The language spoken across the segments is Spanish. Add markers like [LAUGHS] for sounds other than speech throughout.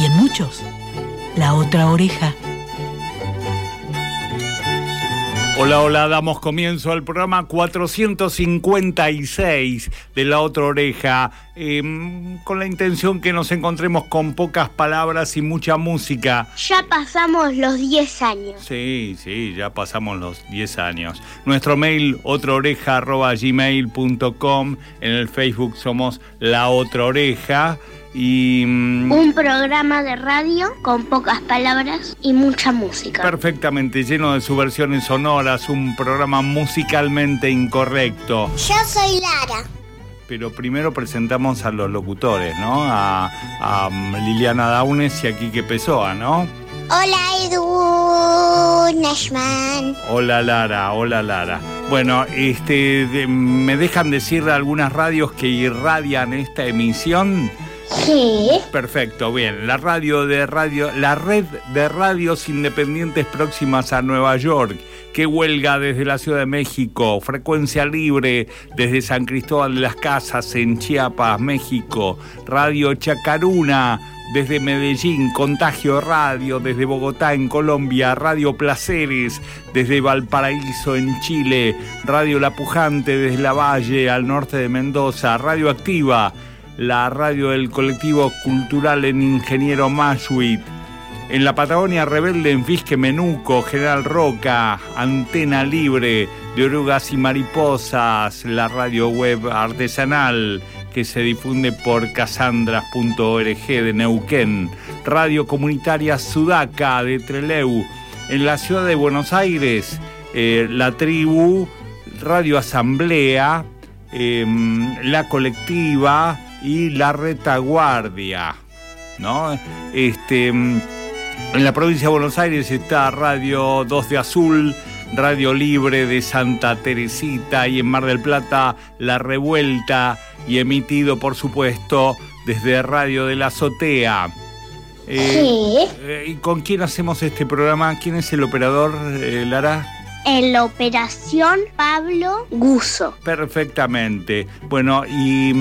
y en muchos, la otra oreja. Hola, hola, damos comienzo al programa 456 de La Otra Oreja, em, con la intención que nos encontremos con pocas palabras y mucha música. Ya pasamos los 10 años. Sí, sí, ya pasamos los 10 años. Nuestro mail, otraoreja.gmail.com, en el Facebook somos La Otra Oreja. Y, mm, Un programa de radio con pocas palabras y mucha música. Perfectamente, lleno de subversiones sonoras, un programa musicalmente incorrecto. Yo soy Lara. Pero primero presentamos a los locutores, ¿no? A, a Liliana Daunes y a Quique Pessoa, ¿no? Hola Edu Nashman. Hola Lara, hola Lara. Bueno, este, de- me dejan decir algunas radios que irradian esta emisión. Sí. Perfecto, bien. La radio de radio, la red de radios independientes próximas a Nueva York, que huelga desde la Ciudad de México, frecuencia libre desde San Cristóbal de las Casas en Chiapas, México, Radio Chacaruna desde Medellín, Contagio Radio desde Bogotá en Colombia, Radio Placeres desde Valparaíso en Chile, Radio La Pujante desde La Valle al norte de Mendoza, Radio Activa la radio del colectivo cultural en Ingeniero Mashuit, en la Patagonia Rebelde en Fisque Menuco, General Roca, Antena Libre de Orugas y Mariposas, la radio web artesanal que se difunde por casandras.org de Neuquén, radio comunitaria Sudaca de Treleu, en la ciudad de Buenos Aires, eh, la tribu, Radio Asamblea, em, la colectiva y la retaguardia, ¿no? Este, mm, en la provincia de Buenos Aires está Radio 2 de Azul, Radio Libre de Santa Teresita y en Mar del Plata La Revuelta y emitido por supuesto desde Radio de la Azotea. Eh, Sí. eh, ¿Y con quién hacemos este programa? ¿Quién es el operador, eh, Lara? En la operación Pablo Guso. Perfectamente. Bueno, y,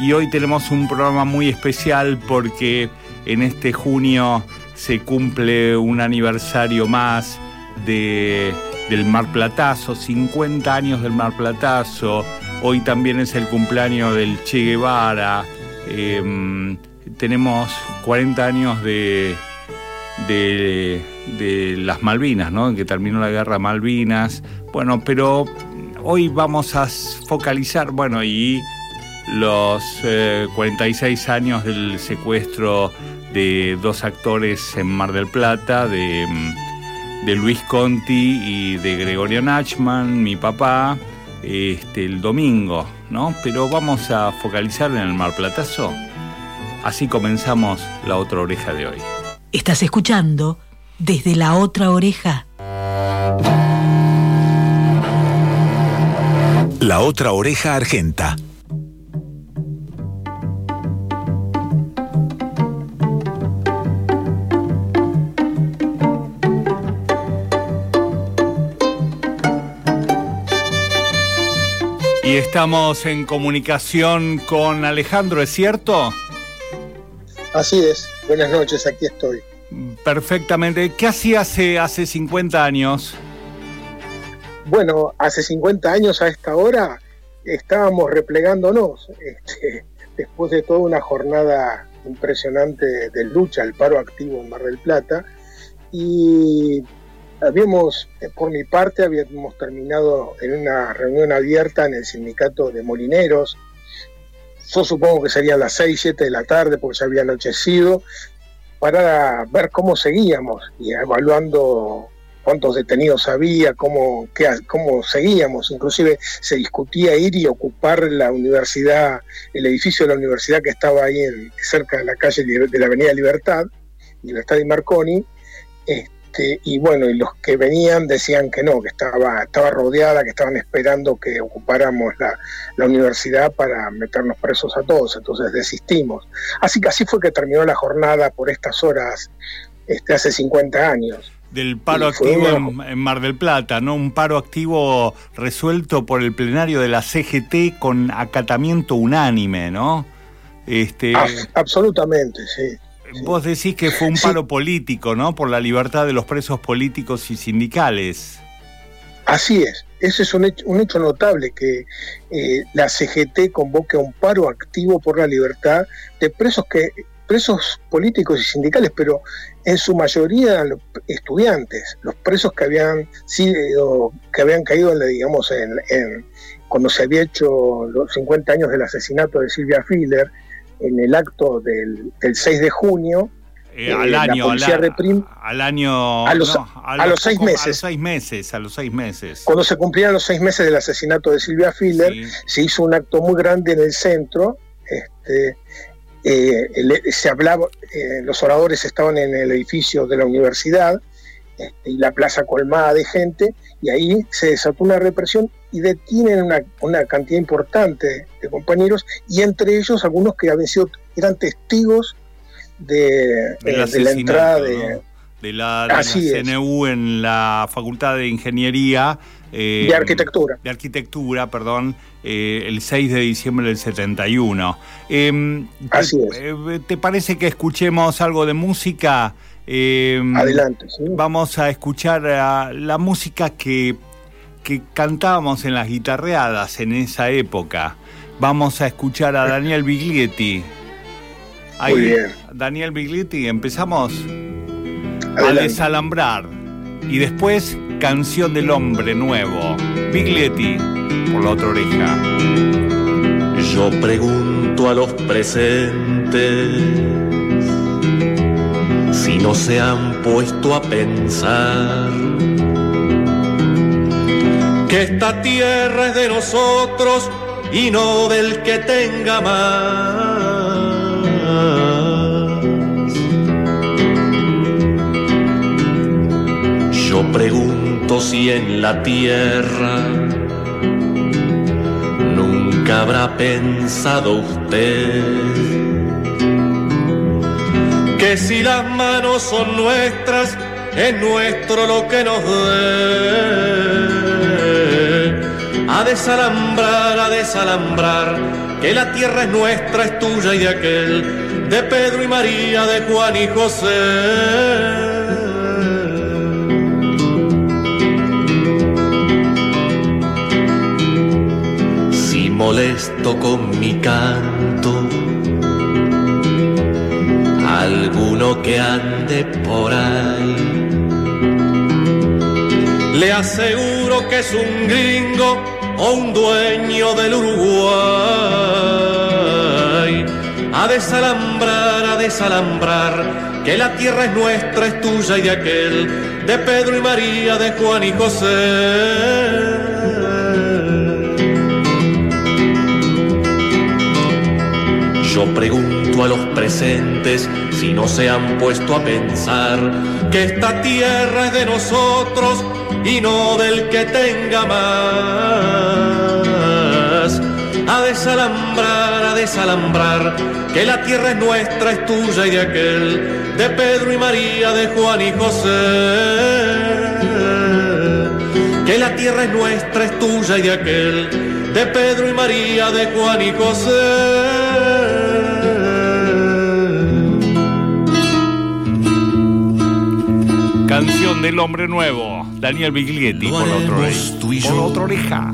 y hoy tenemos un programa muy especial porque en este junio se cumple un aniversario más de, del Mar Platazo, 50 años del Mar Platazo. Hoy también es el cumpleaños del Che Guevara. Em, tenemos 40 años de, de, de las Malvinas, ¿no? Que terminó la guerra Malvinas. Bueno, pero hoy vamos a focalizar, bueno, y los eh, 46 años del secuestro de dos actores en Mar del Plata, de, de Luis Conti y de Gregorio Nachman, mi papá, este, el domingo, ¿no? Pero vamos a focalizar en el Mar Platazo. Así comenzamos la otra oreja de hoy. Estás escuchando desde la otra oreja. La otra oreja argenta. Y estamos en comunicación con Alejandro, ¿es cierto? Así es, buenas noches, aquí estoy. Perfectamente. ¿Qué hacía hace, hace 50 años? Bueno, hace 50 años a esta hora estábamos replegándonos, este, después de toda una jornada impresionante de lucha, el paro activo en Mar del Plata, y habíamos, eh, por mi parte, habíamos terminado en una reunión abierta en el sindicato de molineros. Yo supongo que serían las 6, 7 de la tarde, porque se había anochecido, para ver cómo seguíamos y evaluando cuántos detenidos había, cómo, qué, cómo seguíamos. Inclusive se discutía ir y ocupar la universidad, el edificio de la universidad que estaba ahí en, cerca de la calle de la Avenida Libertad. Libertad y Marconi, este, y bueno, y los que venían decían que no, que estaba, estaba rodeada, que estaban esperando que ocupáramos la, la universidad para meternos presos a todos, entonces desistimos. Así que así fue que terminó la jornada por estas horas este, hace 50 años del paro activo en, Mar del Plata, ¿no? Un paro activo resuelto por el plenario de la CGT con acatamiento unánime, ¿no? Este, absolutamente, sí. Vos decís que fue un paro político, ¿no? Por la libertad de los presos políticos y sindicales. Así es. Ese es un hecho, un hecho notable que eh, la CGT convoque a un paro activo por la libertad de presos que presos políticos y sindicales, pero en su mayoría estudiantes, los presos que habían sido, que habían caído en, digamos, en, cuando se había hecho los 50 años del asesinato de Silvia Filler, en el acto del, 6 de junio, eh, al, año, al año, a los, a los seis meses. A los seis meses, a los seis meses. Cuando se cumplían los seis meses del asesinato de Silvia Filler, se hizo un acto muy grande en el centro, este, eh, se hablaba, eh, los oradores estaban en el edificio de la universidad este, y la plaza colmada de gente, y ahí se desató una represión y detienen una, cantidad importante de compañeros, y entre ellos algunos que habían sido, eran testigos de, la entrada de, de la, CNU en la Facultad de Ingeniería. Eh, de Arquitectura. De Arquitectura, perdón, eh, el 6 de diciembre del 71. Em, Así es. Eh, ¿Te parece que escuchemos algo de música? Em, Adelante, sí. Vamos a escuchar la música que, que cantábamos en las guitarreadas en esa época. Vamos a escuchar a Daniel Biglietti. Muy bien. Daniel Biglietti, empezamos a desalambrar. Y después, Canción del Hombre Nuevo. Biglietti, por la otra oreja. Yo pregunto a los presentes si no se han puesto a pensar que esta tierra es de nosotros y no del que tenga más. Yo pregunto si en la tierra nunca habrá pensado usted que si las manos son nuestras, es nuestro lo que nos dé. A desalambrar, a desalambrar, que la tierra es nuestra, es tuya y de aquel, de Pedro y María, de Juan y José. molesto con mi canto. Alguno que ande por ahí. Le aseguro que es un gringo o un dueño del Uruguay. A desalambrar, a desalambrar, que la tierra es nuestra, es tuya y de aquel, de Pedro y María, de Juan y José. Yo pregunto a los presentes si no se han puesto a pensar que esta tierra es de nosotros y no del que tenga más. A desalambrar, a desalambrar, que la tierra es nuestra, es tuya y de aquel, de Pedro y María, de Juan y José. Que la tierra es nuestra, es tuya y de aquel, de Pedro y María, de Juan y José. Canción del hombre nuevo, Daniel Biglietti, por, otro, por otra oreja.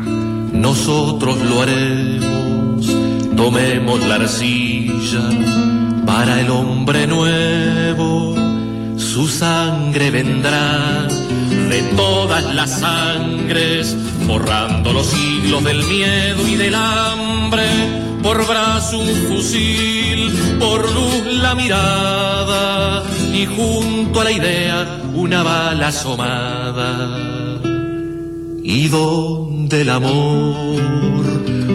Nosotros lo haremos, tomemos la arcilla para el hombre nuevo. Su sangre vendrá de todas las sangres, borrando los siglos del miedo y del hambre. Por brazo un fusil, por luz la mirada y junto a la idea una bala asomada. Y donde el amor,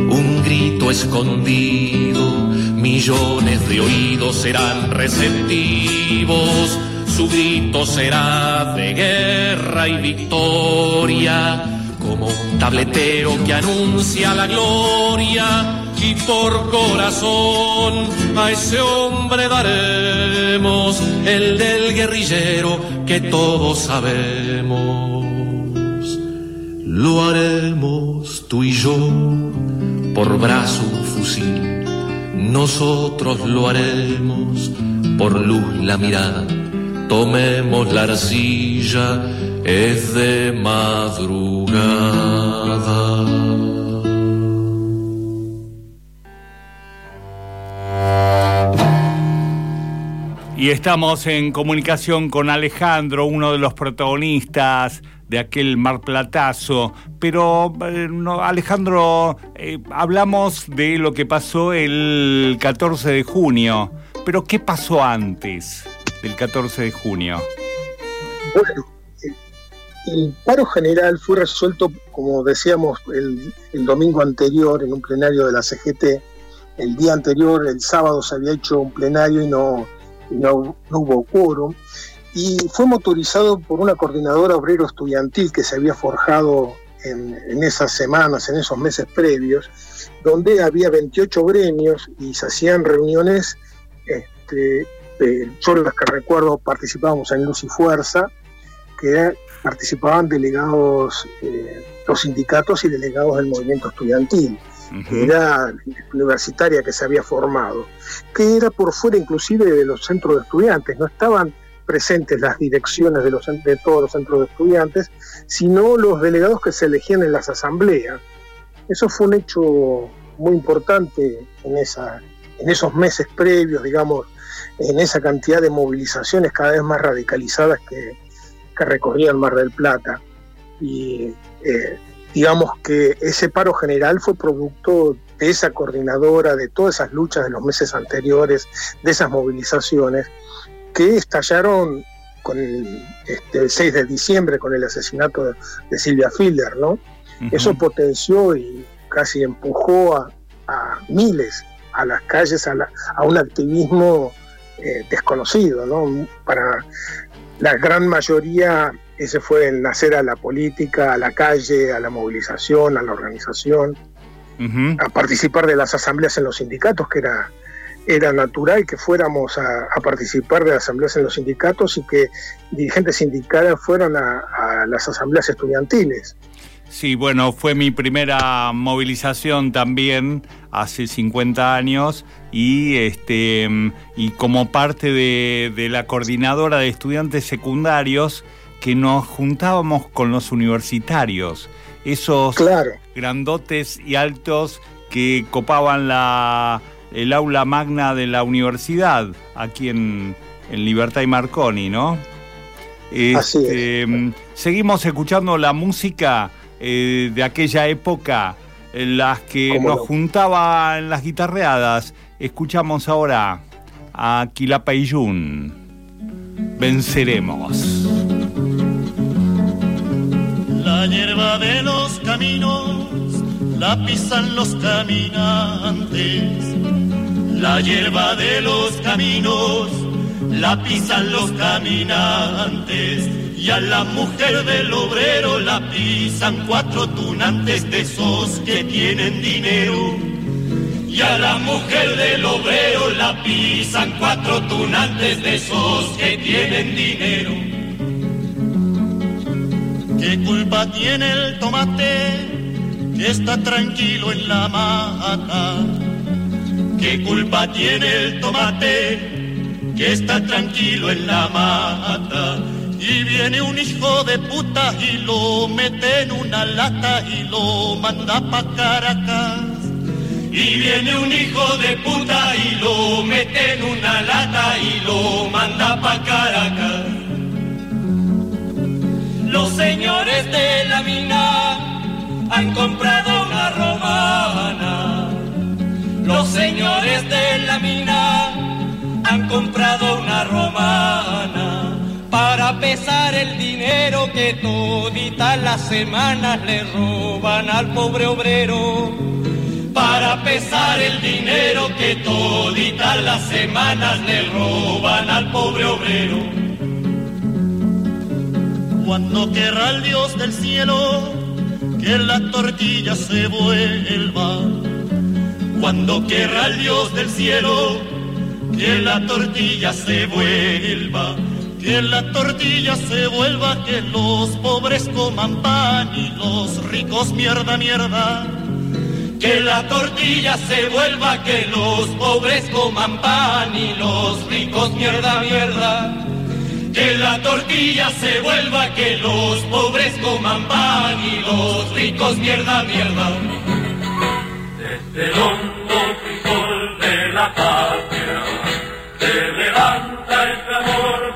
un grito escondido, Millones de oídos serán receptivos, su grito será de guerra y victoria, como un tabletero que anuncia la gloria. Y por corazón a ese hombre daremos el del guerrillero que todos sabemos. Lo haremos tú y yo por brazo fusil nosotros lo haremos por luz la mirada. Tomemos la arcilla, es de madrugada. Y estamos en comunicación con Alejandro, uno de los protagonistas de aquel marplatazo. Pero, eh, Alejandro, eh, hablamos de lo que pasó el 14 de junio. Pero, ¿qué pasó antes del 14 de junio? Bueno, el paro general fue resuelto, como decíamos el, domingo anterior, en un plenario de la CGT. El día anterior, el sábado, se había hecho un plenario y no, no, hubo quórum y fue motorizado por una coordinadora obrero estudiantil que se había forjado en, esas semanas, en esos meses previos, donde había 28 gremios y se hacían reuniones, este, eh, las que recuerdo participábamos en Luz y Fuerza, que participaban delegados, eh, los sindicatos y delegados del movimiento estudiantil, que era universitaria que se había formado, que era por fuera inclusive de los centros de estudiantes, no estaban presentes las direcciones de, los, de todos los centros de estudiantes, sino los delegados que se elegían en las asambleas. Eso fue un hecho muy importante en, esa, en esos meses previos, digamos, en esa cantidad de movilizaciones cada vez más radicalizadas que, que recorrían Mar del Plata. Y eh, digamos que ese paro general fue producto de esa coordinadora, de todas esas luchas de los meses anteriores, de esas movilizaciones, que estallaron con el, este, 6 de diciembre con el asesinato de, Silvia Fielder, ¿no? Eso potenció y casi empujó a, miles a las calles, a, un activismo eh, desconocido, ¿no? Para la gran mayoría ese fue el nacer a la política, a la calle, a la movilización, a la organización, a participar de las asambleas en los sindicatos, que era era natural que fuéramos a, participar de asambleas en los sindicatos y que dirigentes sindicales fueran a, las asambleas estudiantiles. Sí, bueno, fue mi primera movilización también hace 50 años y este y como parte de, la coordinadora de estudiantes secundarios que nos juntábamos con los universitarios, esos grandotes y altos que copaban la, el aula magna de la universidad, aquí en, Libertad y Marconi, ¿no? Este, seguimos escuchando la música eh, de aquella época, en las que nos juntaba en las guitarreadas. Escuchamos ahora a Quilapayún. Venceremos. La hierba de los caminos la pisan los caminantes la hierba de los caminos la pisan los caminantes y a la mujer del obrero la pisan cuatro tunantes de esos que tienen dinero. Y a la mujer del obrero la pisan cuatro tunantes de esos que tienen dinero. ¿Qué culpa tiene el tomate que está tranquilo en la mata? ¿Qué culpa tiene el tomate que está tranquilo en la mata? Y viene un hijo de puta y lo mete en una lata y lo manda pa' Caracas. Y viene un hijo de puta y lo mete en una lata y lo manda pa' Caracas. Los señores de la mina han comprado una romana los señores de la mina han comprado una romana para pesar el dinero que toditas las semanas le roban al pobre obrero. Para pesar el dinero que toditas las semanas le roban al pobre obrero. Cuando querrá el Dios del cielo que la tortilla se vuelva. Cuando querrá el Dios del cielo que la tortilla se vuelva. Que la tortilla se vuelva, que los pobres coman pan y los ricos mierda, mierda. Que la tortilla se vuelva, que los pobres coman pan y los ricos mierda, mierda. Que la tortilla se vuelva, que los pobres coman pan y los ricos mierda, mierda. Desde el hondo frijol de la patria se levanta el clamor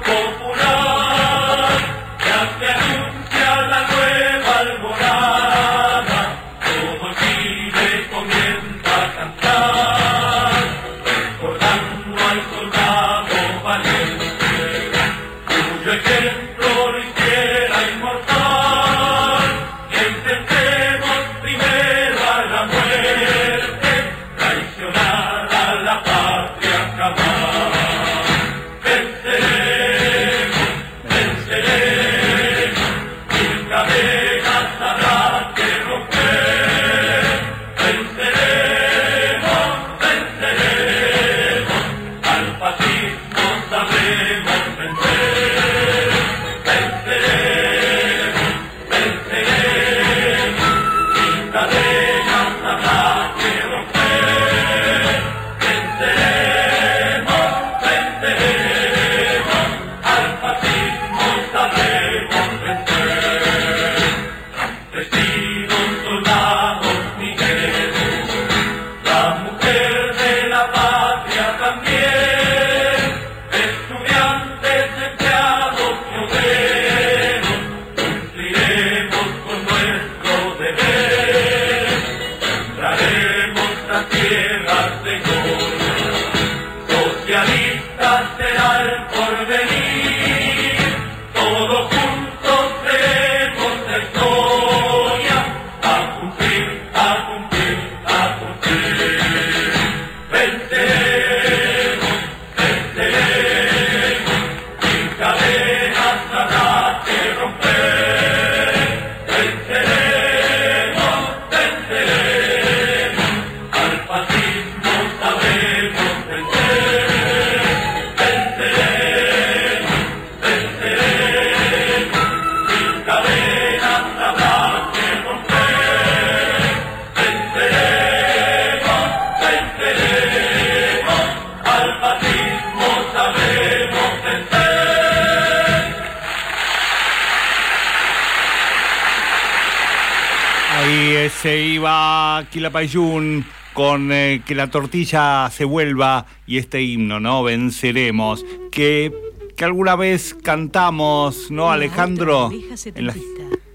Quilapayún con eh, que la tortilla se vuelva y este himno, ¿no? Venceremos. Que, que alguna vez cantamos, ¿no, Alejandro? En la-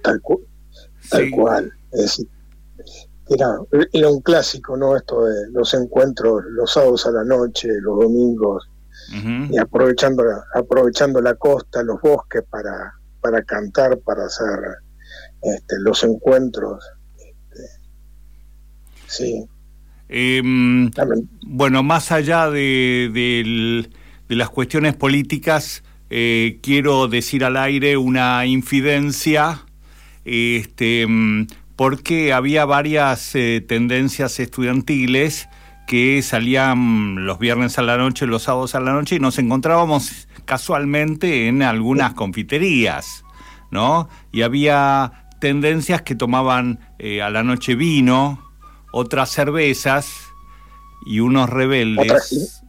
tal, cu- tal Sí. cual. Es era, era un clásico, ¿no? Esto de los encuentros los sábados a la noche, los domingos, y aprovechando la, aprovechando la costa, los bosques para, para cantar, para hacer este, los encuentros. Sí, Em, Bueno, más allá de, las cuestiones políticas, eh, quiero decir al aire una infidencia, este, mm, porque había varias eh, tendencias estudiantiles que salían los viernes a la noche, los sábados a la noche, y nos encontrábamos casualmente en algunas confiterías, ¿no? Y había tendencias que tomaban eh, a la noche vino, otras cervezas y unos rebeldes.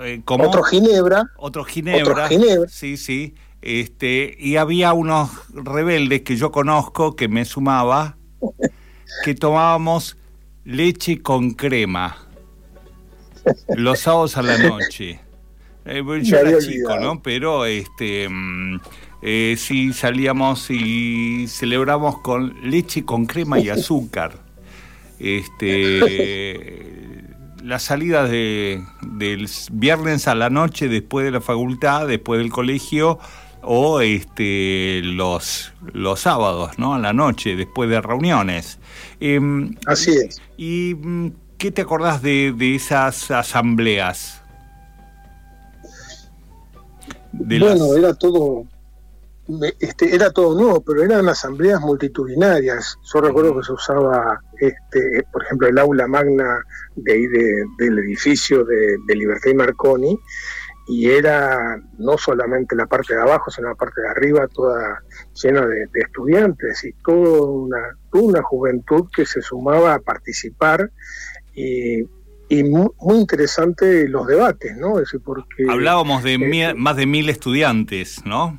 Eh, ¿cómo? otro Ginebra, Otro Ginebra. Otro Ginebra. Sí, sí. Este, y había unos rebeldes que yo conozco, que me sumaba, [LAUGHS] que tomábamos leche con crema los sábados a la noche. [LAUGHS] Eh, bueno, yo era chico, olvidado. ¿no? Pero este mm, eh, sí salíamos y celebramos con leche con crema y [LAUGHS] azúcar. Este [LAUGHS] las salidas de, del viernes a la noche después de la facultad, después del colegio, o este los, los sábados, ¿no? A la noche, después de reuniones. Em, así es. y mm, ¿Qué te acordás de, de esas asambleas? De bueno, las... era todo este, era todo nuevo, pero eran asambleas multitudinarias. Yo recuerdo que se usaba, este, por ejemplo, el aula magna de ahí del edificio de, Libertad y Marconi, y era no solamente la parte de abajo, sino la parte de arriba, toda llena de, estudiantes y toda una, toda una juventud que se sumaba a participar. Y, muy, interesante los debates, ¿no? porque, Hablábamos de este, más de mil estudiantes, ¿no?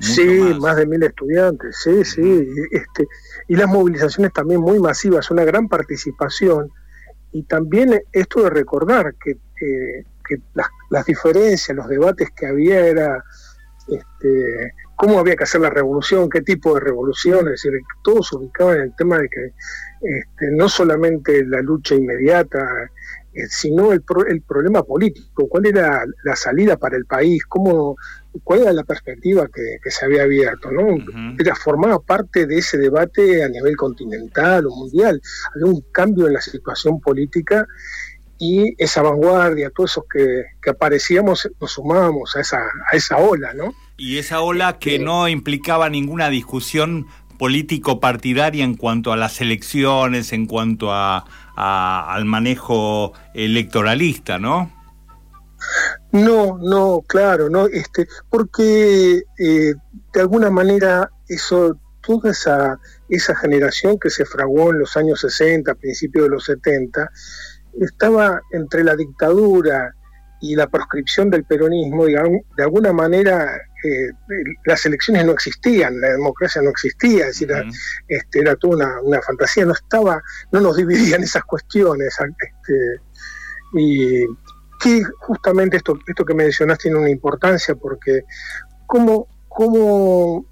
Sí, más. de mil estudiantes, sí, sí. Este, y las movilizaciones también muy masivas, una gran participación. Y también esto de recordar que, que las, las, diferencias, los debates que había era este, cómo había que hacer la revolución, qué tipo de revolución, es decir, todos se ubicaban en el tema de que este, no solamente la lucha inmediata, eh, sino el, el problema político, cuál era la salida para el país, cómo cuál era la perspectiva que, se había abierto, ¿no? Era formaba parte de ese debate a nivel continental o mundial. Había un cambio en la situación política y esa vanguardia, todos esos que, aparecíamos, nos sumábamos a esa, a esa ola, ¿no? Y esa ola que este no implicaba ninguna discusión político-partidaria en cuanto a las elecciones, en cuanto a, al manejo electoralista, ¿no? No, no, claro, no, este, porque eh, de alguna manera eso, toda esa, esa generación que se fraguó en los años 60, principios de los 70, estaba entre la dictadura y la proscripción del peronismo, digamos, de alguna manera eh, las elecciones no existían, la democracia no existía, es decir, era, este, era toda una, una, fantasía, no estaba, no nos dividían esas cuestiones. Este, y que justamente esto, esto que mencionaste tiene una importancia porque como, como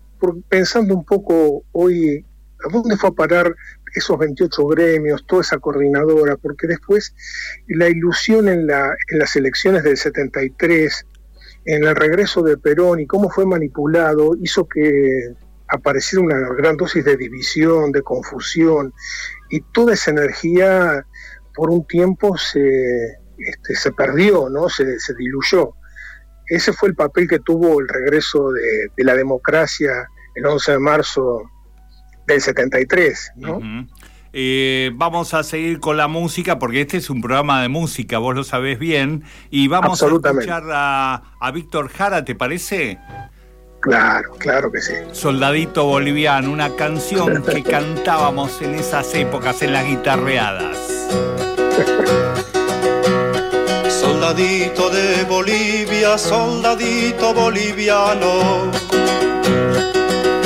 pensando un poco hoy, ¿a dónde fue a parar esos 28 gremios, toda esa coordinadora? Porque después la ilusión en, la, en las elecciones del 73, en el regreso de Perón y cómo fue manipulado, hizo que apareciera una gran dosis de división, de confusión, y toda esa energía por un tiempo se, este, se perdió, ¿no? Se, diluyó. Ese fue el papel que tuvo el regreso de, la democracia el 11 de marzo del 73, ¿no? Eh, vamos a seguir con la música porque este es un programa de música, vos lo sabés bien, y vamos a escuchar a, a Víctor Jara, ¿te parece? Claro, claro que sí. Soldadito Boliviano, una canción que cantábamos en esas épocas en las guitarreadas. Soldadito de Bolivia, soldadito boliviano.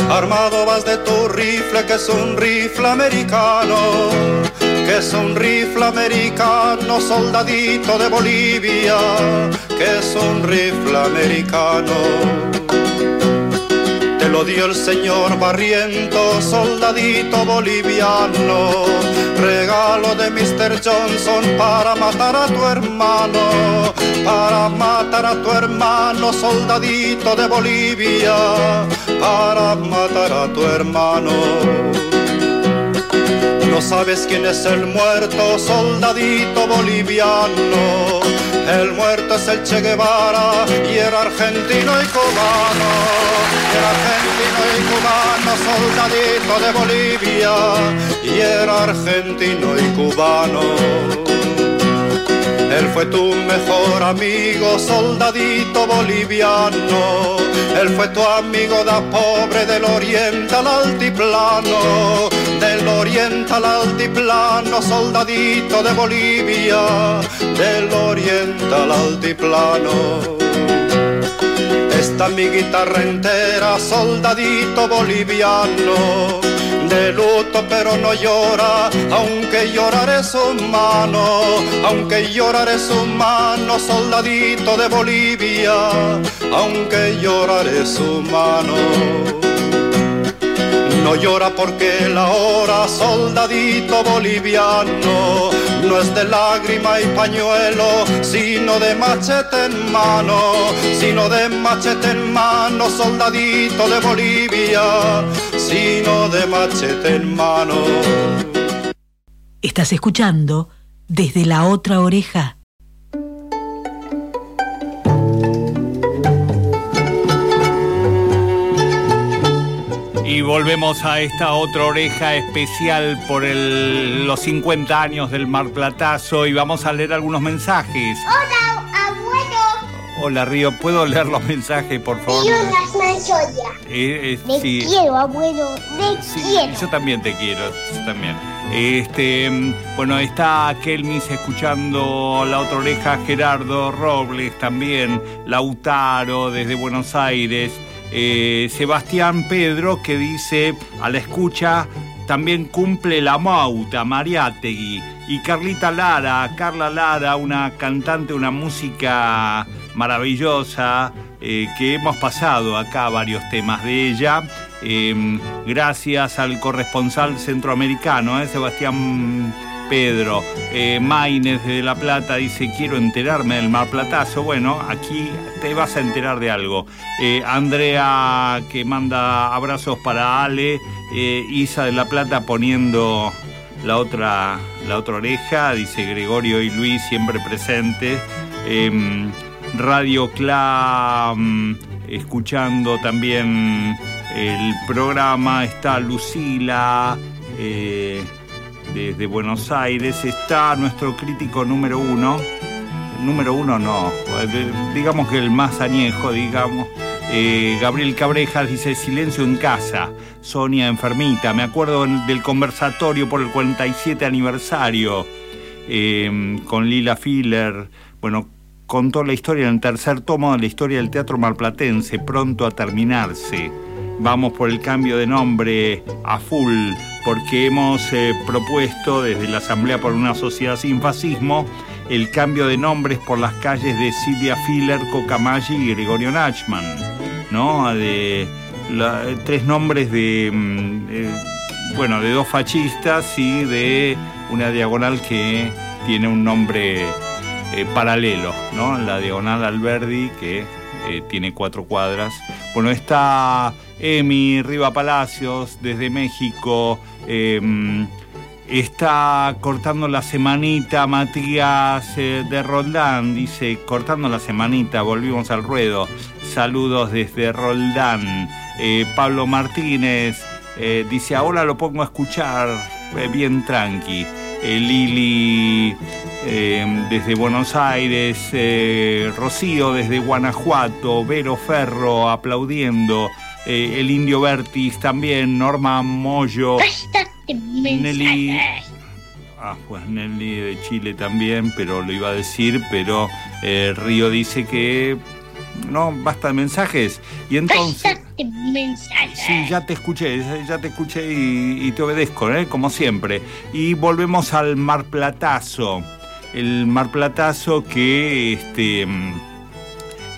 Armado vas de tu rifle, que es un rifle americano, que es un rifle americano, soldadito de Bolivia, que es un rifle americano lo dio el señor Barriento, soldadito boliviano, regalo de Mr. Johnson para matar a tu hermano, para matar a tu hermano, soldadito de Bolivia, para matar a tu hermano. No sabes quién es el muerto, soldadito boliviano. El muerto es el Che Guevara y era argentino y cubano. Era argentino y cubano, soldadito de Bolivia. Y era argentino y cubano. Él fue tu mejor amigo, soldadito boliviano. Él fue tu amigo da pobre del oriente al altiplano. Del oriente al altiplano, soldadito de Bolivia. Del oriente al altiplano. Esta mi guitarra entera, soldadito boliviano de luto pero no llora, aunque llorar es humano, aunque llorar es humano, soldadito de Bolivia, aunque llorar es humano. No llora porque la hora, soldadito boliviano, no es de lágrima y pañuelo, sino de machete en mano, sino de machete en mano, soldadito de Bolivia, sino de machete en mano. Estás escuchando desde la otra oreja. Y volvemos a esta otra oreja especial por el- los 50 años del Mar Platazo y vamos a leer algunos mensajes. Hola, abuelo. Hola Río, ¿puedo leer los mensajes, por favor? Soya. Eh, eh, Te sí. quiero, abuelo. Te Sí, quiero. yo también te quiero, yo también. Este, mm, bueno, está Kelmis escuchando la otra oreja, Gerardo Robles también, Lautaro desde Buenos Aires, eh, Sebastián Pedro que dice a la escucha también cumple la Mauta, Mariátegui, y Carlita Lara, Carla Lara, una cantante, una música maravillosa, eh, que hemos pasado acá varios temas de ella. Eh, gracias al corresponsal centroamericano, eh, Sebastián Pedro. Eh, Maines de La Plata dice, quiero enterarme del Mar Platazo. Bueno, aquí te vas a enterar de algo. Eh, Andrea que manda abrazos para Ale. Eh, Isa de La Plata poniendo la otra, la otra oreja, dice Gregorio y Luis siempre presentes. Em, Radio Clam, escuchando también el programa, está Lucila eh, desde Buenos Aires, está nuestro crítico número uno, número uno no, eh, digamos que el más añejo, digamos, eh, Gabriel Cabrejas dice silencio en casa, Sonia enfermita, me acuerdo del conversatorio por el 47 aniversario eh, con Lila Filler, bueno, contó la historia en el tercer tomo de la historia del teatro marplatense, pronto a terminarse. Vamos por el cambio de nombre a full, porque hemos eh, propuesto desde la Asamblea por una Sociedad Sin Fascismo el cambio de nombres por las calles de Silvia Filler, Cocamaggi y Gregorio Nachman, ¿no? De tres nombres de, mm, eh, bueno, de dos fascistas y de una diagonal que tiene un nombre eh, paralelo, ¿no? La diagonal Alberdi, que tiene cuatro cuadras. Bueno, está Emi Riva Palacios desde México. eh, está cortando la semanita Matías eh, de Roldán. Dice, cortando la semanita, volvimos al ruedo. Saludos desde Roldán. Eh, Pablo Martínez eh, dice, ahora lo pongo a escuchar bien tranqui. Lili eh, desde Buenos Aires, Rocío desde Guanajuato, Vero Ferro aplaudiendo, eh, el Indio Vertis también, Norma Moyo, Nelly, ah, pues Nelly de Chile también, pero lo iba a decir, pero eh, Río dice que no, basta de mensajes. Y entonces... Mensajes. Sí, ya te escuché, ya te escuché y, y te obedezco, ¿eh? como siempre. Y volvemos al Mar Platazo. El Mar Platazo que, este, mm,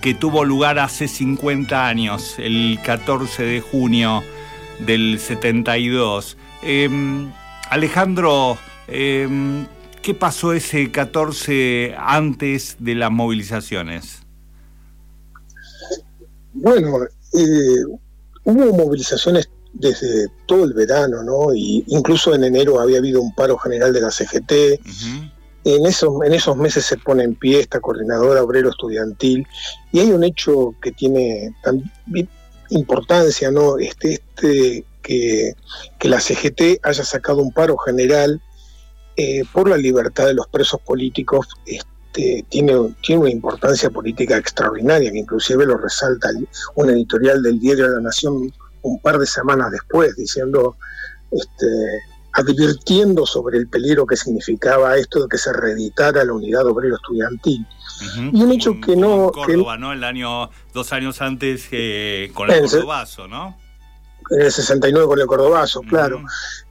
que tuvo lugar hace 50 años, el 14 de junio del 72. Em, Alejandro, em, ¿qué pasó ese 14 antes de las movilizaciones? Bueno, eh, hubo movilizaciones desde todo el verano, ¿no? Y incluso en enero había habido un paro general de la CGT. En esos, en esos meses se pone en pie esta coordinadora obrero estudiantil y hay un hecho que tiene importancia, ¿no? Este, este que, que la CGT haya sacado un paro general eh, por la libertad de los presos políticos este, tiene, tiene una importancia política extraordinaria, que inclusive lo resalta un editorial del diario La Nación un par de semanas después, diciendo, este, advirtiendo sobre el peligro que significaba esto de que se reeditara la unidad obrero estudiantil. Y un hecho En- que no- en Córdoba, ¿no? El año, dos años antes eh, con el En Cordobazo, ¿no? En el 69 con el Cordobazo, claro.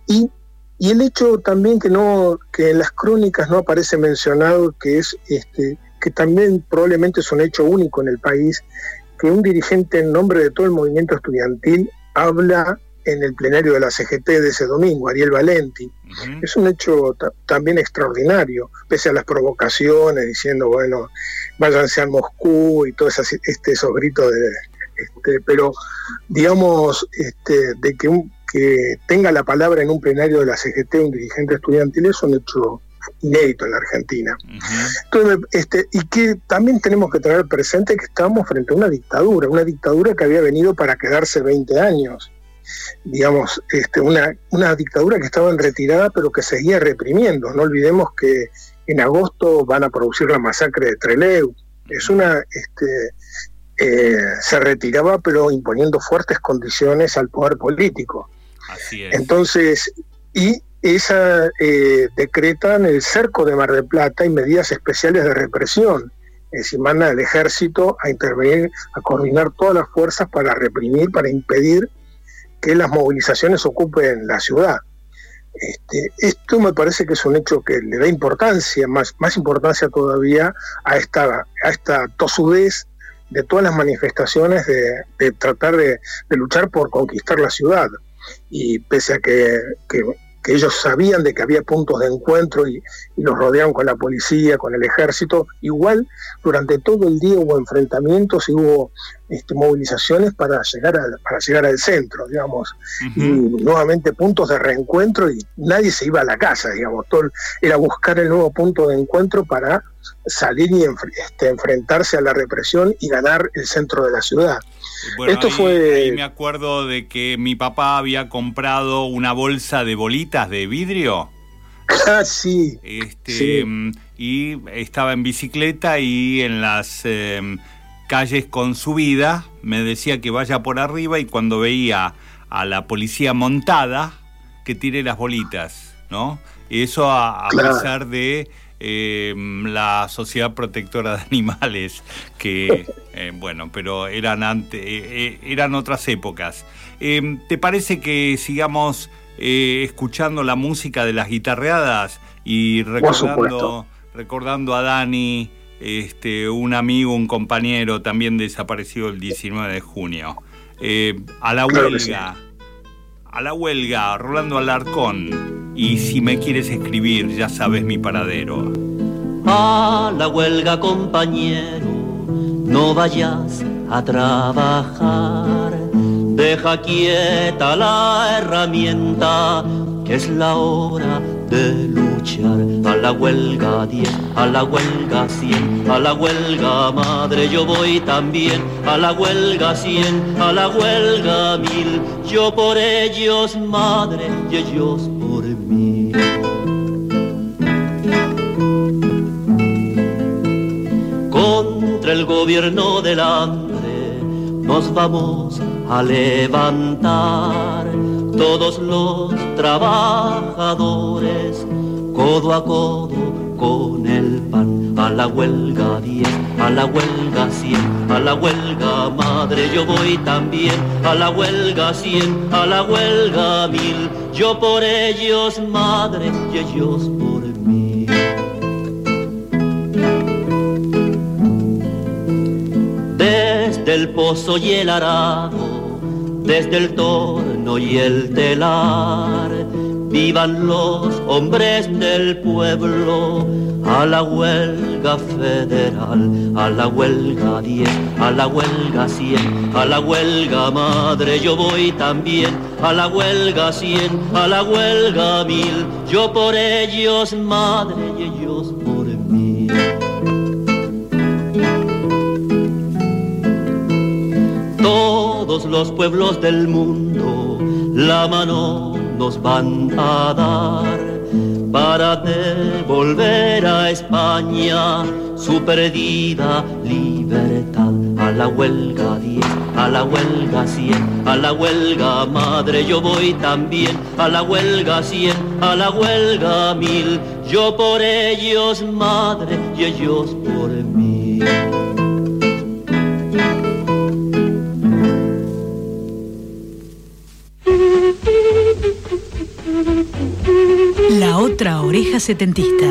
Y, y el hecho también que no que en las crónicas no aparece mencionado que es este que también probablemente es un hecho único en el país que un dirigente en nombre de todo el movimiento estudiantil habla en el plenario de la CGT de ese domingo, Ariel Valenti. Es un hecho ta- también extraordinario, pese a las provocaciones, diciendo, bueno, váyanse a Moscú y todos este, esos gritos de... Este, pero, digamos, este, de que, un- que tenga la palabra en un plenario de la CGT un dirigente estudiantil es un hecho inédito en la Argentina. Entonces, este, y que también tenemos que tener presente que estamos frente a una dictadura, una dictadura que había venido para quedarse 20 años. Digamos, este, una, una dictadura que estaba en retirada pero que seguía reprimiendo. No olvidemos que en agosto van a producir la masacre de Trelew. Es una, este, eh, se retiraba pero imponiendo fuertes condiciones al poder político. Así es. Entonces, y esa eh, decretan el cerco de Mar del Plata y medidas especiales de represión. Es decir, manda al ejército a intervenir, a coordinar todas las fuerzas para reprimir, para impedir que las movilizaciones ocupen la ciudad. Este, esto me parece que es un hecho que le da importancia, más, más importancia todavía a esta, a esta tosudez de todas las manifestaciones de, tratar de, luchar por conquistar la ciudad. Y pese a que, que ellos sabían de que había puntos de encuentro y, y, los rodeaban con la policía, con el ejército, igual durante todo el día hubo enfrentamientos y hubo este, movilizaciones para llegar, a, para llegar al centro, digamos, uh -huh. y nuevamente puntos de reencuentro y nadie se iba a la casa, digamos, todo era buscar el nuevo punto de encuentro para salir y este, enfrentarse a la represión y ganar el centro de la ciudad. Bueno, Esto ahí, fue. Ahí me acuerdo de que mi papá había comprado una bolsa de bolitas de vidrio. [LAUGHS] Ah, sí. Este, sí. Y estaba en bicicleta y en las eh, calles con subida me decía que vaya por arriba y cuando veía a la policía montada que tire las bolitas, ¿no? Eso a, a claro. pesar de eh, la Sociedad Protectora de Animales, que, eh, bueno, pero eran, ante, eh, eran otras épocas. Em, ¿Te parece que sigamos eh, escuchando la música de las guitarreadas y recordando, recordando a Dani, este, un amigo, un compañero también desaparecido el 19 de junio? a la huelga a la huelga, Rolando Alarcón. Y si me quieres escribir, ya sabes mi paradero. A la huelga, compañero, no vayas a trabajar. Deja quieta la herramienta, que es la hora de luchar. A la huelga 10, a la huelga 100, a la huelga madre yo voy también. A la huelga 100, a la huelga mil, yo por ellos madre y ellos Contra el gobierno del hambre nos vamos a levantar. Todos los trabajadores, codo a codo con el pan, a la huelga 10, a la huelga 100, a la huelga madre yo voy también, a la huelga 100, a la huelga mil, yo por ellos madre y ellos por mí. Desde el pozo y el arado, desde el torno y el telar, vivan los hombres del pueblo a la huelga federal, a la huelga 10, a la huelga 100, a la huelga madre yo voy también, a la huelga 100, a la huelga mil, yo por ellos madre y ellos por mí. Todos los pueblos del mundo la mano nos van a dar para devolver a España su perdida libertad. A la huelga 10, a la huelga 100, a la huelga madre yo voy también, a la huelga 100, a la huelga mil, yo por ellos madre y ellos por mí. Oreja setentista.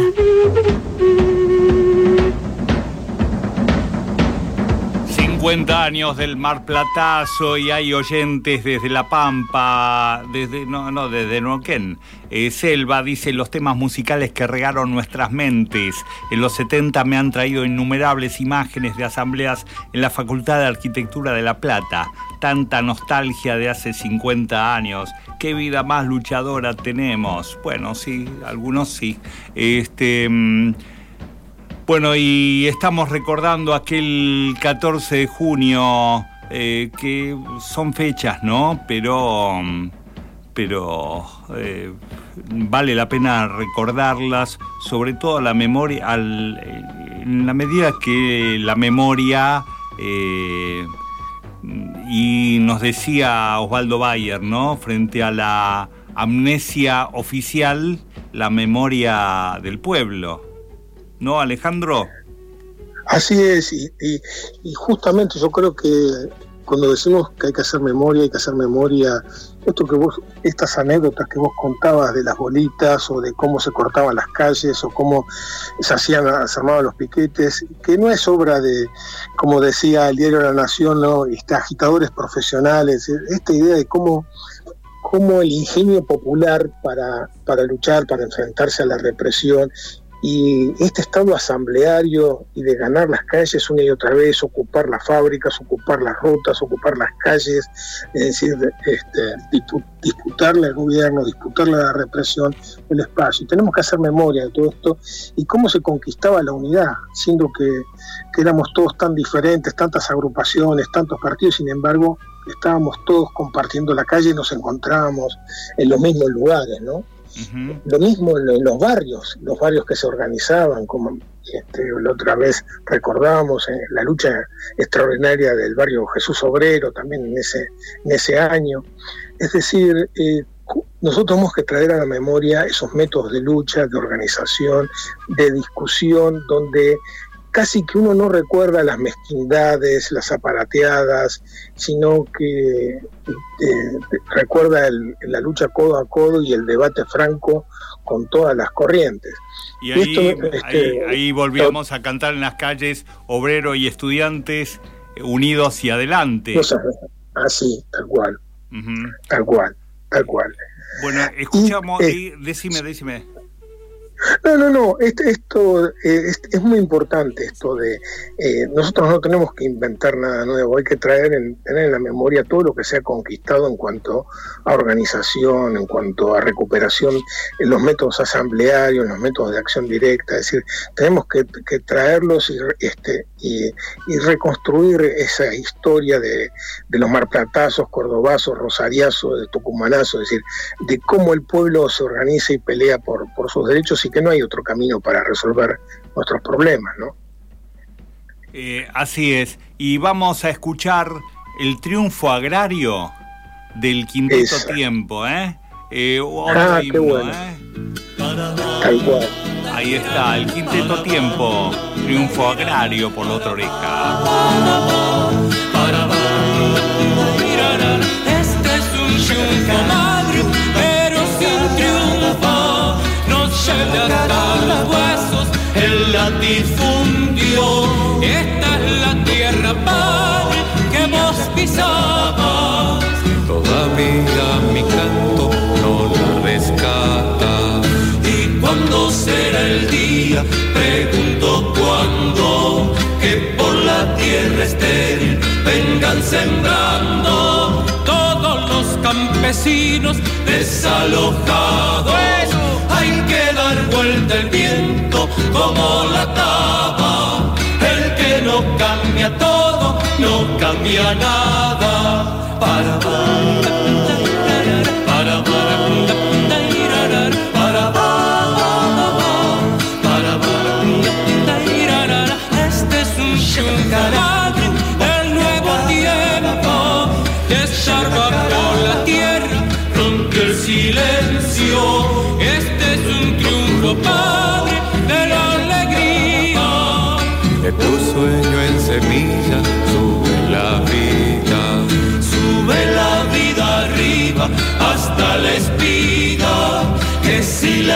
50 años del Mar Platazo y hay oyentes desde La Pampa, desde no, no desde Neuquén. Eh, Selva dice los temas musicales que regaron nuestras mentes. En los 70 me han traído innumerables imágenes de asambleas en la Facultad de Arquitectura de La Plata. Tanta nostalgia de hace 50 años. Qué vida más luchadora tenemos. Bueno, sí, algunos sí. Este. Bueno, y estamos recordando aquel 14 de junio, eh, que son fechas, ¿no? Pero, mm, pero eh, vale la pena recordarlas, sobre todo la memoria, al- eh, en la medida que la memoria, y nos decía Osvaldo Bayer, ¿no? Frente a la amnesia oficial, la memoria del pueblo. ¿No, Alejandro? Así es, y, justamente yo creo que cuando decimos que hay que hacer memoria, hay que hacer memoria, esto que vos, estas anécdotas que vos contabas de las bolitas o de cómo se cortaban las calles o cómo se hacían, se armaban los piquetes, que no es obra de, como decía el diario La Nación, ¿no? Este, agitadores profesionales, esta idea de cómo cómo el ingenio popular para, para luchar, para enfrentarse a la represión y este estado asambleario y de ganar las calles una y otra vez, ocupar las fábricas, ocupar las rutas, ocupar las calles, es decir, este, dispu- disputarle al gobierno, disputarle la represión el espacio. Y tenemos que hacer memoria de todo esto y cómo se conquistaba la unidad, siendo que, que éramos todos tan diferentes, tantas agrupaciones, tantos partidos, sin embargo, estábamos todos compartiendo la calle y nos encontrábamos en los mismos lugares, ¿no? Lo mismo en los barrios, los barrios que se organizaban, como este, la otra vez recordábamos eh, la lucha extraordinaria del barrio Jesús Obrero también en ese, en ese año. Es decir, eh, nosotros tenemos que traer a la memoria esos métodos de lucha, de organización, de discusión, donde casi que uno no recuerda las mezquindades, las aparateadas, sino que eh, recuerda el- la lucha codo a codo y el debate franco con todas las corrientes. Y ahí, Esto, este, ahí, ahí volvíamos a cantar en las calles, obrero y estudiantes unidos y adelante. Así, tal cual, tal cual, tal cual. Bueno, escuchamos, Y, eh, y decime, decime. No, no, no, este- esto, eh, es, es muy importante esto de, eh, nosotros no tenemos que inventar nada nuevo, hay que traer en, tener en la memoria todo lo que se ha conquistado en cuanto a organización, en cuanto a recuperación en los métodos asamblearios, en los métodos de acción directa, es decir, tenemos que, traerlos y, este, y, reconstruir esa historia de, de los marplatazos, cordobazos, rosariazos, de tucumanazos, es decir, de cómo el pueblo se organiza y pelea por, por sus derechos y que no hay otro camino para resolver nuestros problemas, ¿no? Eh, así es. Y vamos a escuchar el triunfo agrario del quinteto Esa. tiempo, ¿eh? Eh, otro Ah, qué himno, bueno. ¿eh? Tal cual. Ahí está, el quinteto tiempo, triunfo agrario por la otra oreja. Este es un triunfo el latifundio. Esta es la tierra padre que vos pisabas. Todavía mi canto no la rescata. ¿Y cuándo será el día? Pregunto cuándo que por la tierra estéril vengan los campesinos desalojados. Hay que dar vuelta el viento como la taba. El que no cambia todo, no cambia nada. Para para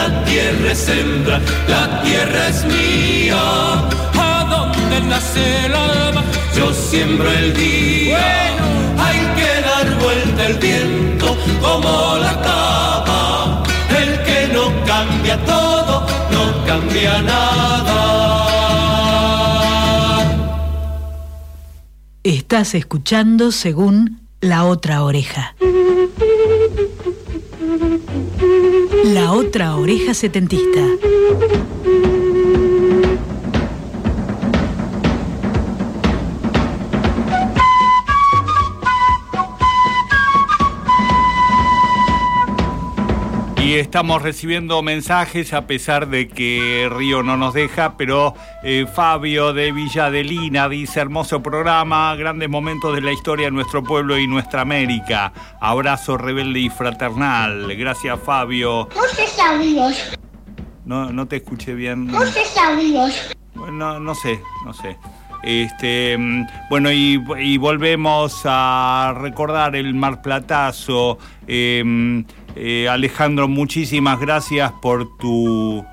la tierra es sembra la tierra es mía a donde nace el alma yo siembro el día. Hay que dar vuelta el viento como la cama. El que no cambia todo, no cambia nada. Estás escuchando según La Otra Oreja. La Otra Oreja Setentista. Y estamos recibiendo mensajes a pesar de que Río no nos deja, pero eh, Fabio de Villadelina dice, hermoso programa, grandes momentos de la historia de nuestro pueblo y nuestra América. Abrazo rebelde y fraternal. Gracias Fabio. Muchos audios, No, no te escuché bien. muchos audios. Bueno, no sé, no sé. Este, bueno, y, y volvemos a recordar el Mar Platazo. Eh, mm, eh, Alejandro, muchísimas gracias por tu,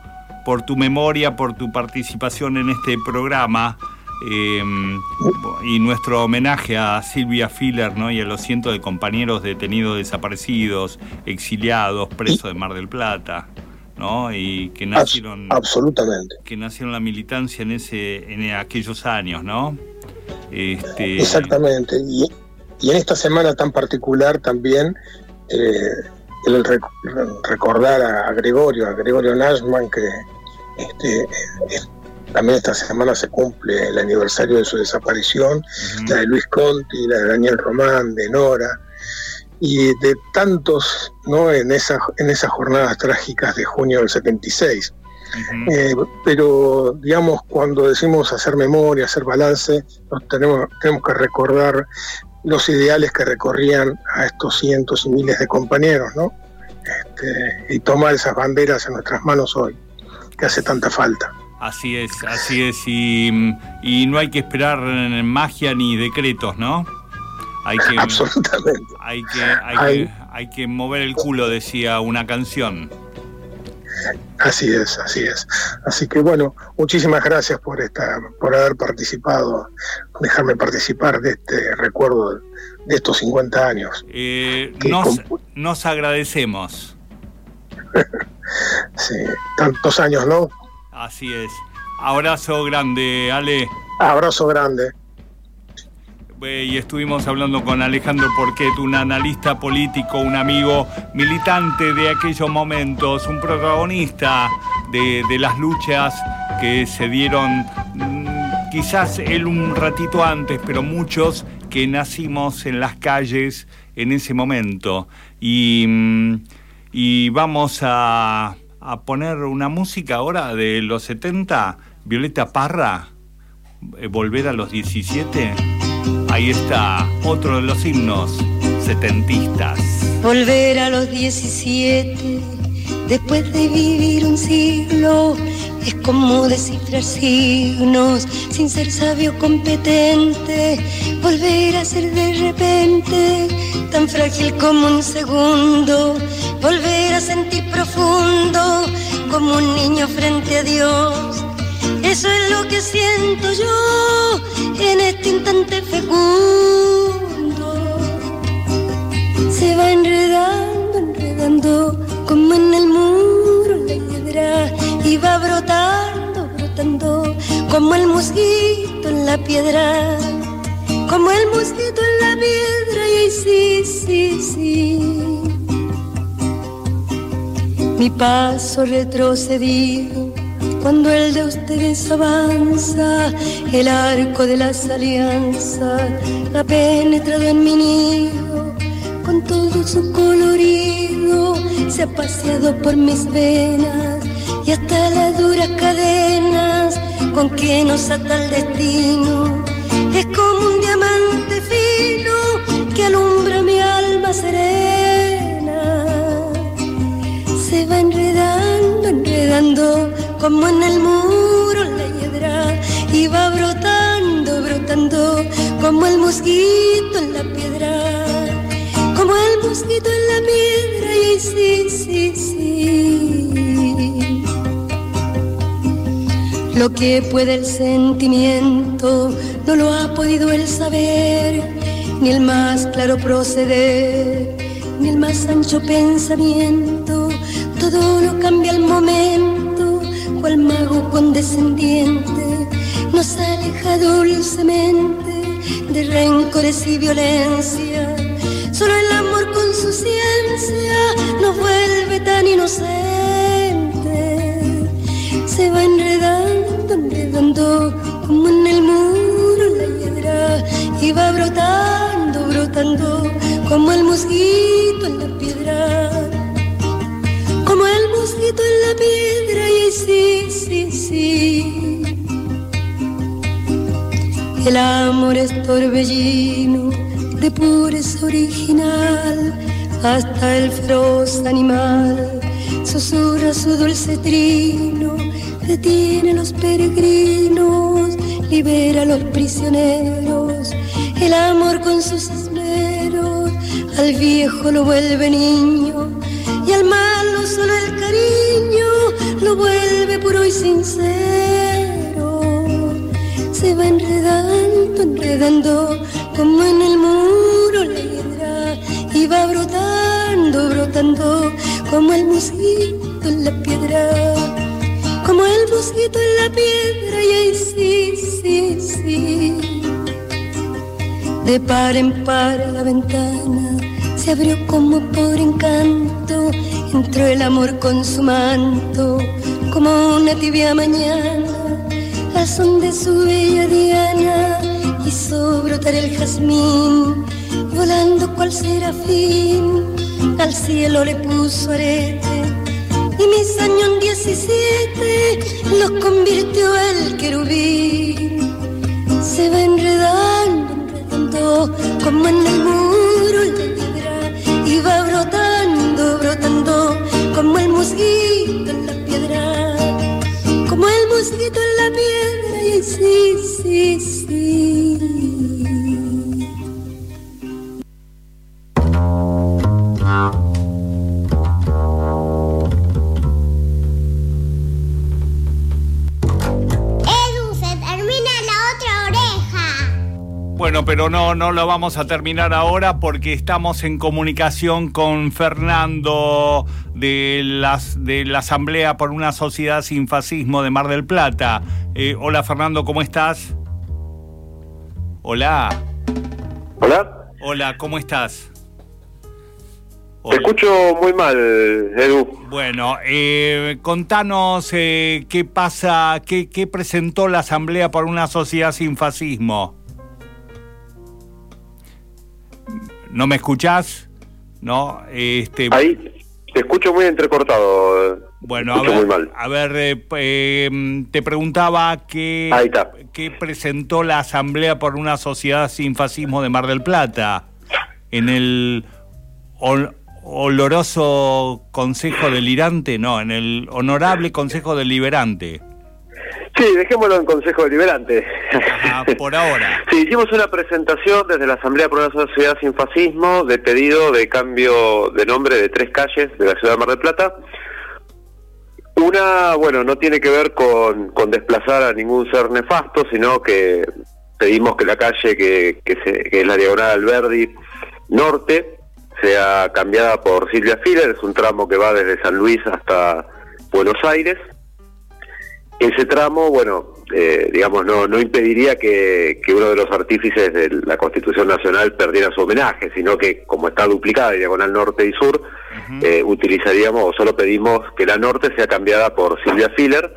por tu memoria, por tu participación en este programa. Eh, y nuestro homenaje a Silvia Filler ¿no? y a los cientos de compañeros detenidos desaparecidos, exiliados, presos de Mar del Plata. ¿no? y que nacieron Absolutamente. que nacieron la militancia en ese en aquellos años, ¿no? Este, Exactamente. Y, y en esta semana tan particular también eh, el rec- recordar a, Gregorio, a Gregorio Nashman, que este, es- también esta semana se cumple el aniversario de su desaparición, la de Luis Conti, la de Daniel Román, de Nora, y de tantos ¿no? en, esa, en esas jornadas trágicas de junio del 76. ujú. Eh, pero, digamos, cuando decimos hacer memoria, hacer balance, nos tenemos, tenemos que recordar los ideales que recorrían a estos cientos y miles de compañeros, ¿no? Este, y tomar esas banderas en nuestras manos hoy, que hace tanta falta. Así es, así es, y, y no hay que esperar magia ni decretos, ¿no? Hay que, [LAUGHS] Absolutamente. hay que, hay Hay- que, hay que mover el culo, decía una canción. Así es, así es. Así que bueno, muchísimas gracias por esta, por haber participado, dejarme participar de este recuerdo de estos 50 años. Eh, nos, nos agradecemos, [LAUGHS] Sí, tantos años, ¿no? así es. Abrazo grande, Ale. Abrazo grande. Y estuvimos hablando con Alejandro Porquet, un analista político, un amigo militante de aquellos momentos, un protagonista de, las luchas que se dieron, mm, quizás él un ratito antes, pero muchos que nacimos en las calles en ese momento. Y, mm, vamos a, a poner una música ahora de los 70, Violeta Parra, eh, Volver a los 17. Ahí está otro de los himnos setentistas. Volver a los 17, después de vivir un siglo, es como descifrar signos sin ser sabio competente. Volver a ser de repente tan frágil como un segundo. Volver a sentir profundo como un niño frente a Dios. Eso es lo que siento yo en este instante fecundo se va enredando, enredando, como en el muro la hiedra, y va brotando, brotando, como el mosquito en la piedra, como el mosquito en la piedra, y sí, sí, sí. Mi paso retrocedido cuando el de ustedes avanza, el arco de las alianzas ha penetrado en mi nido, con todo su colorido, se ha paseado por mis venas y hasta las duras cadenas con que nos ata el destino. Es como un diamante fino que alumbra mi alma serena se va enredando, enredando, como en el muro la hiedra, va brotando, brotando, como el mosquito en la piedra, como el mosquito en la piedra, y sí, sí, sí. Lo que puede el sentimiento no lo ha podido el saber, ni el más claro proceder, ni el más ancho pensamiento. Todo lo cambia al momento, cual mago condescendiente nos aleja dulcemente de rencores y violencia. Solo el amor con su ciencia nos vuelve tan inocentes. Se va enredando, enredando como en el muro la hiedra y va brotando, brotando como el mosquito en la piedra. Como el mosquito en la piedra y sí, sí, sí. El amor es torbellino de pureza original, hasta el feroz animal susurra su dulce trino, detiene a los peregrinos, libera a los prisioneros, el amor con sus esmeros, al viejo lo vuelve niño, y al malo sincero se va enredando, enredando, como en el muro la hiedra, y va brotando, brotando, como el mosquito en la piedra, como el mosquito en la piedra, y ahí sí, sí, sí. De par en par la ventana se abrió como por encanto, entró el amor con su manto, como una tibia mañana al son de su bella diana hizo brotar el jazmín, volando cual serafín, al cielo le puso arete, y mis años 17 los convirtió el querubín. Se va enredando, enredando, como en el muro como el mosquito en la piedra como el mosquito en la piedra y sí, sí, sí. Pero no, no lo vamos a terminar ahora porque estamos en comunicación con Fernando de, las, de la Asamblea por una Sociedad Sin Fascismo de Mar del Plata. Eh, hola Fernando, ¿cómo estás? Hola. Hola. Hola, ¿cómo estás? Te escucho muy mal, Edu. Bueno, eh, contanos eh, qué pasa, qué, qué presentó la Asamblea por una Sociedad Sin Fascismo. ¿No me escuchás? No, este... Ahí te escucho muy entrecortado. Bueno, a ver, muy mal. a ver eh, eh, te preguntaba qué, qué presentó la Asamblea por una Sociedad Sin Fascismo de Mar del Plata en el ol- oloroso Consejo Delirante, no, en el Honorable Consejo Deliberante. Sí, dejémoslo en Consejo Deliberante. Ajá, por ahora. [LAUGHS] Sí, hicimos una presentación desde la Asamblea por una Sociedad Sin Fascismo de pedido de cambio de nombre de tres calles de la ciudad de Mar del Plata. Una, bueno, no tiene que ver con, con desplazar a ningún ser nefasto, sino que pedimos que la calle que, que, se- que es la Diagonal Alberdi Norte sea cambiada por Silvia Filler, es un tramo que va desde San Luis hasta Buenos Aires. Ese tramo, bueno, eh, digamos, no, no impediría que, que uno de los artífices de la Constitución Nacional perdiera su homenaje, sino que como está duplicada diagonal norte y sur, eh, utilizaríamos o solo pedimos que la norte sea cambiada por Silvia Filler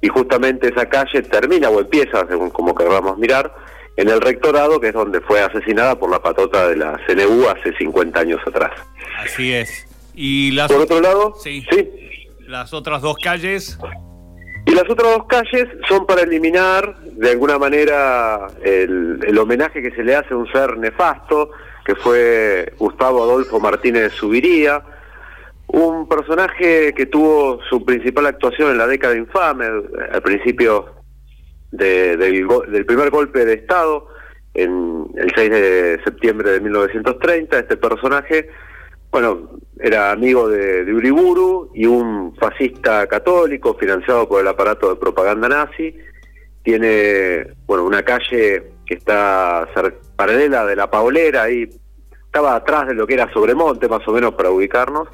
y justamente esa calle termina o empieza, según como queramos mirar, en el rectorado, que es donde fue asesinada por la patota de la CNU hace 50 años atrás. Así es. Y las, Por otro lado, Sí. sí, las otras dos calles, Y las otras dos calles son para eliminar de alguna manera el, homenaje que se le hace a un ser nefasto, que fue Gustavo Adolfo Martínez Subiría, un personaje que tuvo su principal actuación en la década infame, al principio de- del, del primer golpe de Estado, en el 6 de septiembre de 1930. Este personaje bueno, era amigo de, de Uriburu y un fascista católico financiado por el aparato de propaganda nazi. Tiene, bueno, una calle que está paralela de la Paulera, ahí estaba atrás de lo que era Sobremonte, más o menos para ubicarnos.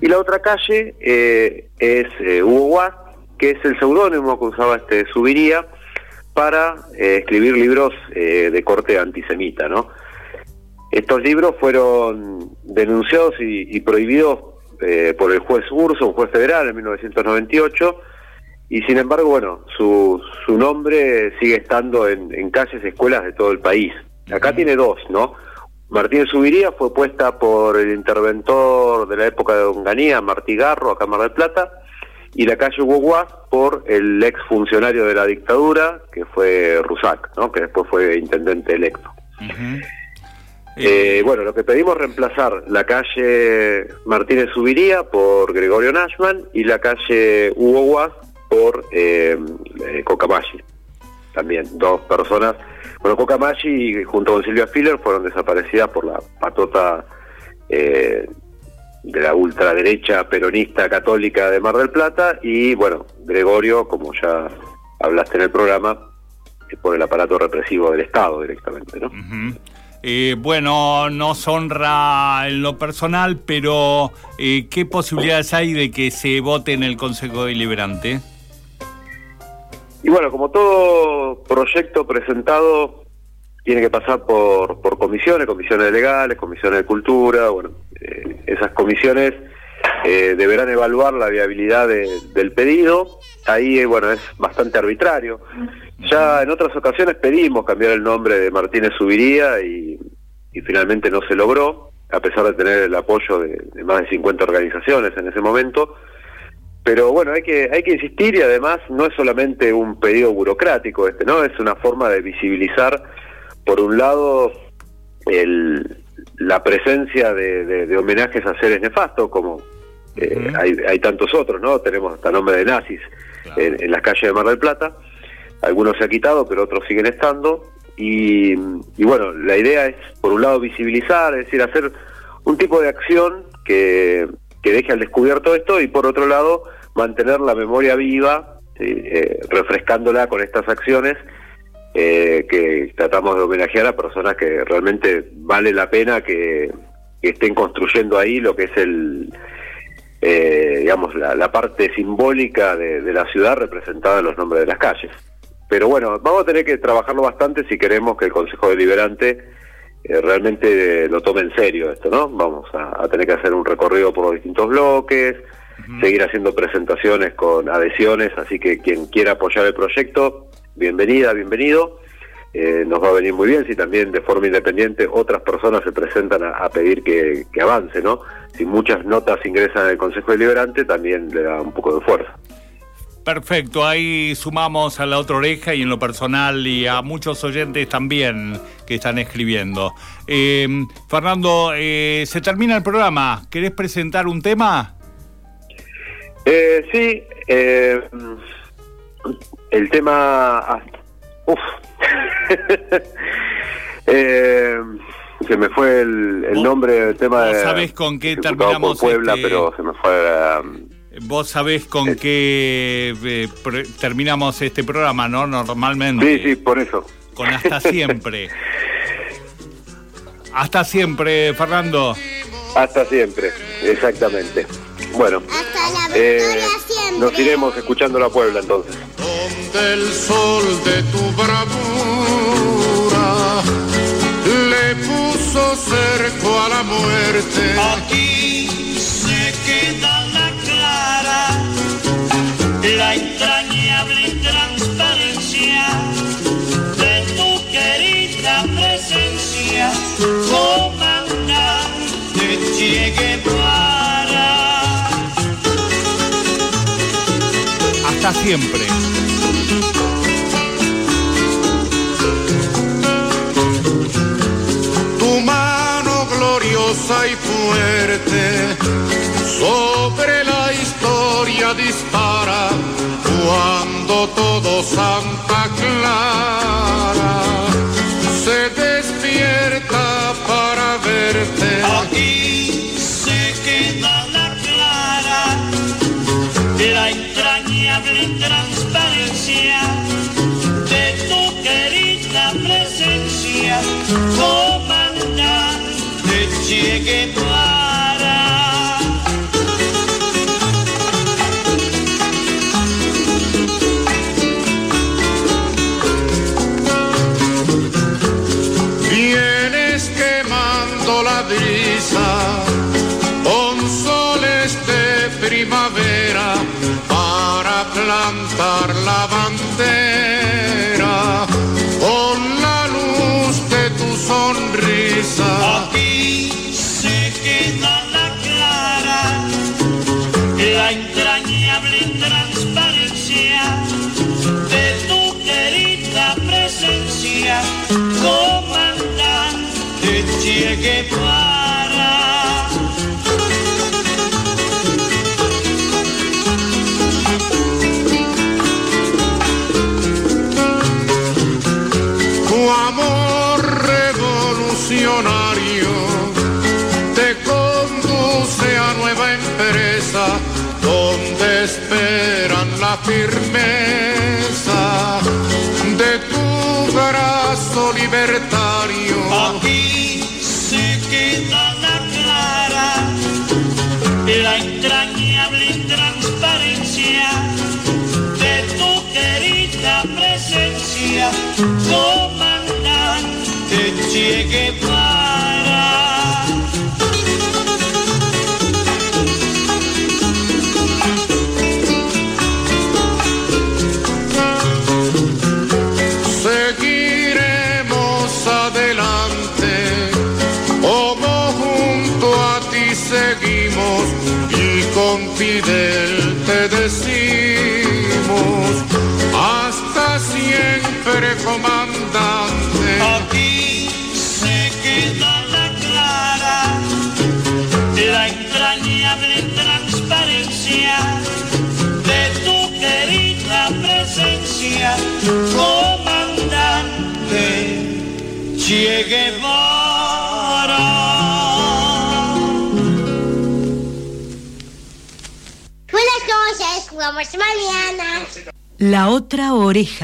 Y la otra calle eh, es eh, Hugo Guas, que es el seudónimo que usaba este Subiría para eh, escribir libros eh, de corte antisemita, ¿no? Estos libros fueron denunciados y, y prohibidos eh, por el juez Urso, un juez federal, en 1998, y sin embargo, bueno, su, su nombre sigue estando en, en calles y escuelas de todo el país. Acá tiene dos, ¿no? Martínez Subiría fue puesta por el interventor de la época de Onganía, Martí Garro, acá en Mar del Plata, y la calle Hugo por el ex funcionario de la dictadura, que fue Rusac, ¿no? que después fue intendente electo. Eh, bueno, lo que pedimos es reemplazar la calle Martínez Subiría por Gregorio Nashman y la calle Hugo Guas por eh, eh, Cocamachi. También dos personas. Bueno, Cocamachi junto con Silvia Filler fueron desaparecidas por la patota eh, de la ultraderecha peronista católica de Mar del Plata y bueno, Gregorio, como ya hablaste en el programa, por el aparato represivo del Estado directamente, ¿no? Eh, bueno, nos honra en lo personal, pero eh, ¿qué posibilidades hay de que se vote en el Consejo Deliberante? Y bueno, como todo proyecto presentado, tiene que pasar por, por comisiones, comisiones legales, comisiones de cultura, bueno, eh, esas comisiones eh, deberán evaluar la viabilidad de- del pedido. Ahí, eh, bueno, es bastante arbitrario. Ya en otras ocasiones pedimos cambiar el nombre de Martínez Subiría y, y finalmente no se logró, a pesar de tener el apoyo de, de más de 50 organizaciones en ese momento. Pero bueno, hay que, hay que insistir y además no es solamente un pedido burocrático este, ¿no? Es una forma de visibilizar, por un lado, el, la presencia de, de- de homenajes a seres nefastos, como eh, hay, hay tantos otros, ¿no? Tenemos hasta nombre de nazis en, en las calles de Mar del Plata. Algunos se ha quitado, pero otros siguen estando. Y, y bueno, la idea es, por un lado, visibilizar, es decir, hacer un tipo de acción que, que deje al descubierto esto y por otro lado, mantener la memoria viva, ¿sí? Eh, refrescándola con estas acciones eh, que tratamos de homenajear a personas que realmente vale la pena que, estén construyendo ahí lo que es el, eh, digamos, la, la parte simbólica de la ciudad representada en los nombres de las calles. Pero bueno, vamos a tener que trabajarlo bastante si queremos que el Consejo Deliberante eh, realmente lo tome en serio esto, ¿no? Vamos a, a tener que hacer un recorrido por los distintos bloques, seguir haciendo presentaciones con adhesiones, así que quien quiera apoyar el proyecto, bienvenida, bienvenido. Eh, nos va a venir muy bien si también de forma independiente otras personas se presentan a, a pedir que, que avance, ¿no? Si muchas notas ingresan al Consejo Deliberante, también le da un poco de fuerza. Perfecto, ahí sumamos a la otra oreja y en lo personal y a muchos oyentes también que están escribiendo. Eh, Fernando, eh, se termina el programa. ¿Querés presentar un tema? Eh, sí, eh, el tema... ah, uf. [LAUGHS] Eh, se me fue el, el nombre del tema vos de... sabés con qué terminamos Puebla, este- pero se me fue... ah, Vos sabés con qué eh, terminamos este programa, ¿no? Normalmente. sí, sí, por eso. Con hasta siempre. hasta siempre, Fernando. Hasta siempre, exactamente. Bueno, eh, nos iremos escuchando la Puebla entonces. del sol de tu bravura le puso cerco a la muerte. Aquí siempre. tu mano gloriosa y fuerte sobre la historia dispara cuando todo Santa Clara que tú Fidel te decimos hasta siempre comandante. Aquí se queda la clara, la entrañable transparencia jugamos mañana. La otra oreja.